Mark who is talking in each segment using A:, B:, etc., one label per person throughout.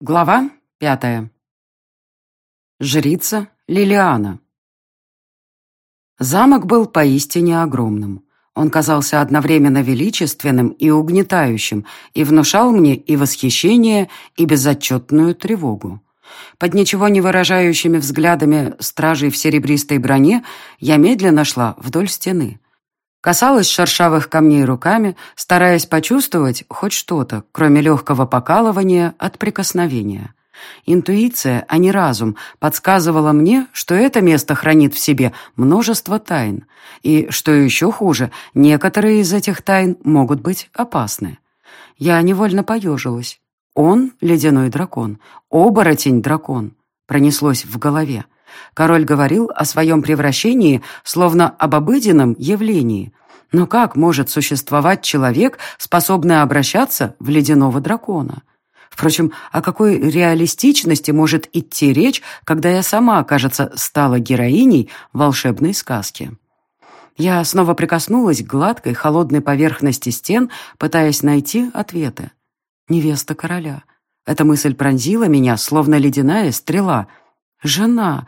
A: Глава пятая. Жрица Лилиана. Замок был поистине огромным. Он казался одновременно величественным и угнетающим, и внушал мне и восхищение, и безотчетную тревогу. Под ничего не выражающими взглядами стражей в серебристой броне я медленно шла вдоль стены. Касалась шершавых камней руками, стараясь почувствовать хоть что-то, кроме легкого покалывания от прикосновения. Интуиция, а не разум, подсказывала мне, что это место хранит в себе множество тайн. И, что еще хуже, некоторые из этих тайн могут быть опасны. Я невольно поежилась. Он — ледяной дракон, оборотень-дракон. Пронеслось в голове. Король говорил о своем превращении, словно об обыденном явлении. Но как может существовать человек, способный обращаться в ледяного дракона? Впрочем, о какой реалистичности может идти речь, когда я сама, кажется, стала героиней волшебной сказки? Я снова прикоснулась к гладкой, холодной поверхности стен, пытаясь найти ответы. Невеста короля. Эта мысль пронзила меня, словно ледяная стрела. Жена.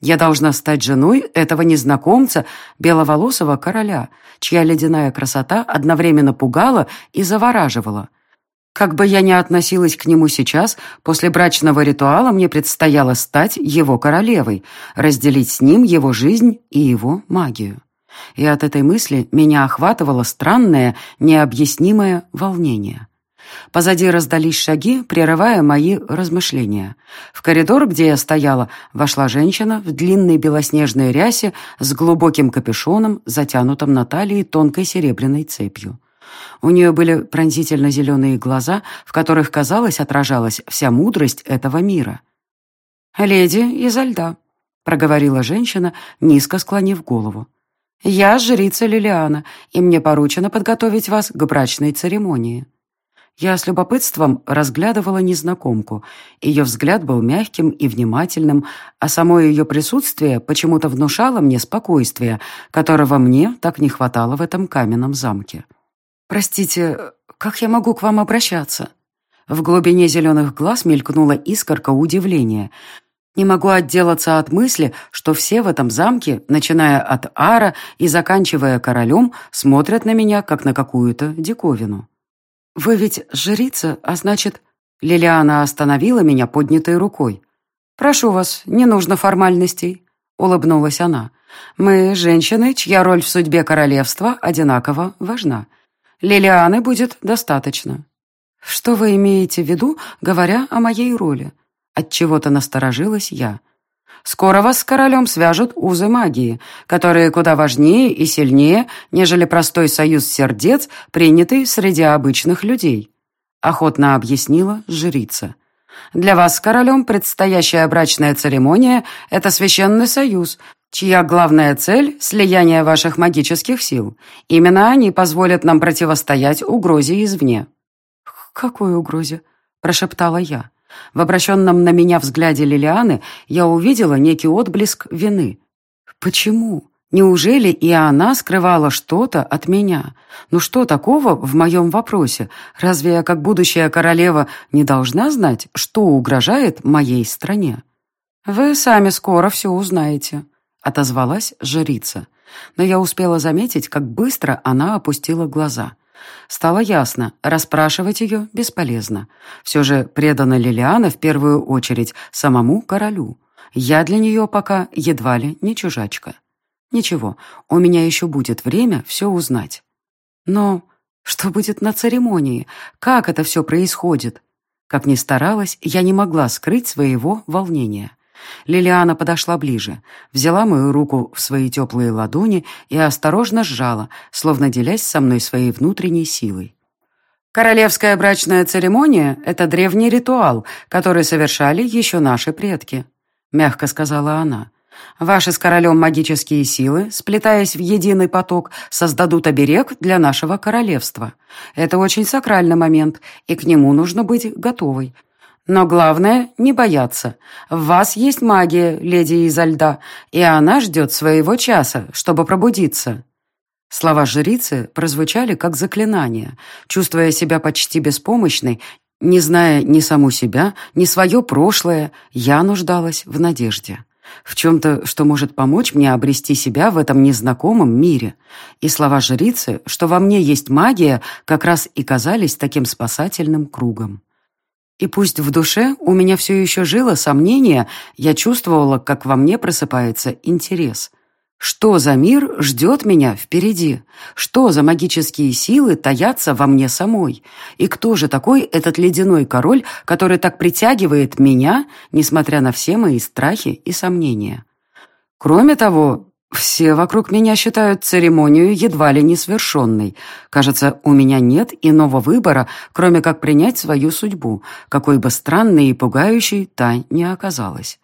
A: Я должна стать женой этого незнакомца, беловолосого короля, чья ледяная красота одновременно пугала и завораживала. Как бы я ни относилась к нему сейчас, после брачного ритуала мне предстояло стать его королевой, разделить с ним его жизнь и его магию. И от этой мысли меня охватывало странное, необъяснимое волнение. Позади раздались шаги, прерывая мои размышления. В коридор, где я стояла, вошла женщина в длинной белоснежной рясе с глубоким капюшоном, затянутым на талии тонкой серебряной цепью. У нее были пронзительно зеленые глаза, в которых, казалось, отражалась вся мудрость этого мира. «Леди изо льда», — проговорила женщина, низко склонив голову. «Я жрица Лилиана, и мне поручено подготовить вас к брачной церемонии». Я с любопытством разглядывала незнакомку. Ее взгляд был мягким и внимательным, а само ее присутствие почему-то внушало мне спокойствие, которого мне так не хватало в этом каменном замке. «Простите, как я могу к вам обращаться?» В глубине зеленых глаз мелькнула искорка удивления. Не могу отделаться от мысли, что все в этом замке, начиная от Ара и заканчивая королем, смотрят на меня, как на какую-то диковину. «Вы ведь жрица, а значит...» Лилиана остановила меня поднятой рукой. «Прошу вас, не нужно формальностей», — улыбнулась она. «Мы женщины, чья роль в судьбе королевства одинаково важна. Лилианы будет достаточно». «Что вы имеете в виду, говоря о моей роли?» Отчего-то насторожилась я. Скоро вас с королем свяжут узы магии, которые куда важнее и сильнее, нежели простой союз сердец, принятый среди обычных людей», — охотно объяснила жрица. «Для вас с королем предстоящая брачная церемония — это священный союз, чья главная цель — слияние ваших магических сил. Именно они позволят нам противостоять угрозе извне». «Какой угрозе?» — прошептала я. В обращенном на меня взгляде Лилианы я увидела некий отблеск вины. Почему? Неужели и она скрывала что-то от меня? Ну что такого в моем вопросе? Разве я, как будущая королева, не должна знать, что угрожает моей стране? Вы сами скоро все узнаете, — отозвалась жрица. Но я успела заметить, как быстро она опустила глаза — Стало ясно, расспрашивать ее бесполезно. Все же предана Лилиана в первую очередь самому королю. Я для нее пока едва ли не чужачка. Ничего, у меня еще будет время все узнать. Но что будет на церемонии? Как это все происходит? Как ни старалась, я не могла скрыть своего волнения. Лилиана подошла ближе, взяла мою руку в свои теплые ладони и осторожно сжала, словно делясь со мной своей внутренней силой. «Королевская брачная церемония — это древний ритуал, который совершали еще наши предки», — мягко сказала она. «Ваши с королем магические силы, сплетаясь в единый поток, создадут оберег для нашего королевства. Это очень сакральный момент, и к нему нужно быть готовой, но главное — не бояться. В вас есть магия, леди изо льда, и она ждет своего часа, чтобы пробудиться». Слова жрицы прозвучали как заклинание. Чувствуя себя почти беспомощной, Не зная ни саму себя, ни свое прошлое, я нуждалась в надежде. В чем-то, что может помочь мне обрести себя в этом незнакомом мире. И слова жрицы, что во мне есть магия, как раз и казались таким спасательным кругом. И пусть в душе у меня все еще жило сомнение, я чувствовала, как во мне просыпается интерес. Что за мир ждет меня впереди? Что за магические силы таятся во мне самой? И кто же такой этот ледяной король, который так притягивает меня, несмотря на все мои страхи и сомнения? Кроме того, все вокруг меня считают церемонию едва ли не свершенной. Кажется, у меня нет иного выбора, кроме как принять свою судьбу, какой бы странной и пугающей та не оказалась.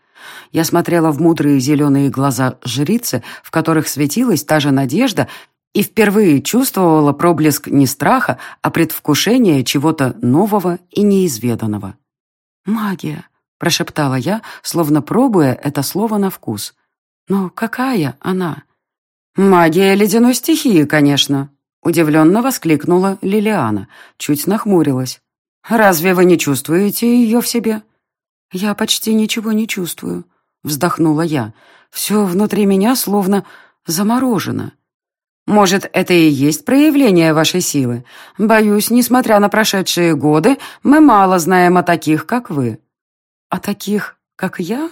A: Я смотрела в мудрые зеленые глаза жрицы, в которых светилась та же надежда, и впервые чувствовала проблеск не страха, а предвкушения чего-то нового и неизведанного. «Магия», — прошептала я, словно пробуя это слово на вкус. «Но какая она?» «Магия ледяной стихии, конечно», — удивленно воскликнула Лилиана, чуть нахмурилась. «Разве вы не чувствуете ее в себе?» «Я почти ничего не чувствую», — вздохнула я. «Все внутри меня словно заморожено». «Может, это и есть проявление вашей силы? Боюсь, несмотря на прошедшие годы, мы мало знаем о таких, как вы». «О таких, как я?»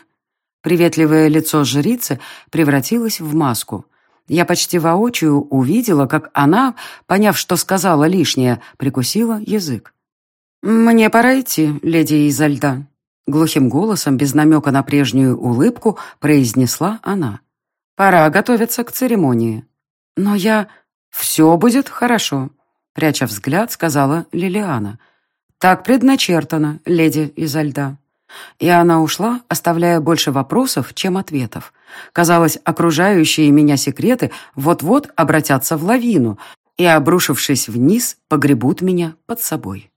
A: Приветливое лицо жрицы превратилось в маску. Я почти воочию увидела, как она, поняв, что сказала лишнее, прикусила язык. «Мне пора идти, леди изо льда», Глухим голосом, без намека на прежнюю улыбку, произнесла она. «Пора готовиться к церемонии». «Но я...» «Все будет хорошо», — пряча взгляд, сказала Лилиана. «Так предначертано, леди изо льда». И она ушла, оставляя больше вопросов, чем ответов. Казалось, окружающие меня секреты вот-вот обратятся в лавину и, обрушившись вниз, погребут меня под собой.